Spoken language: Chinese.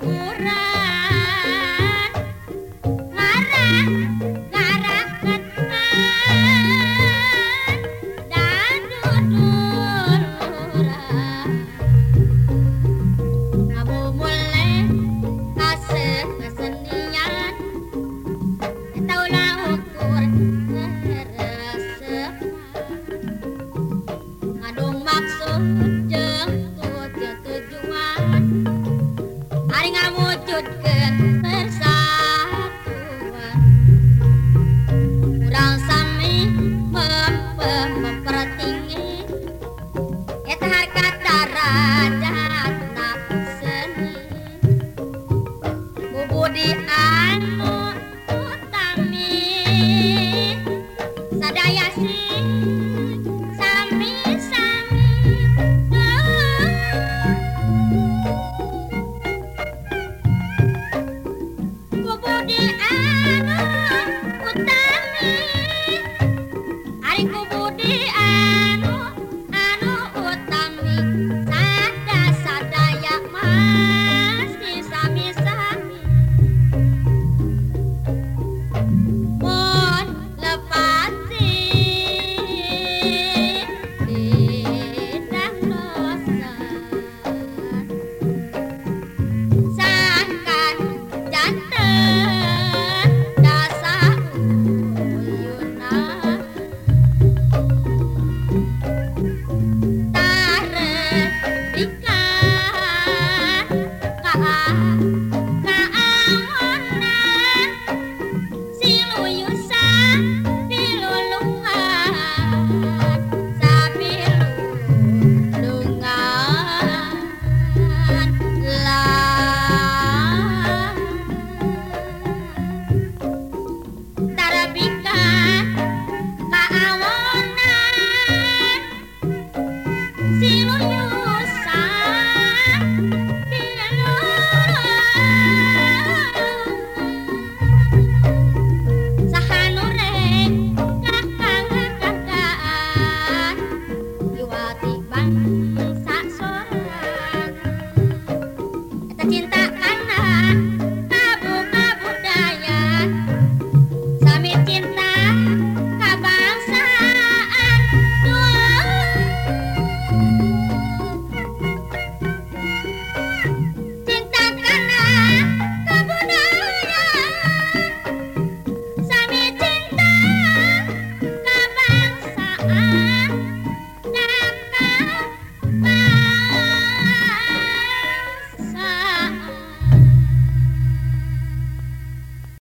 give 唉呀西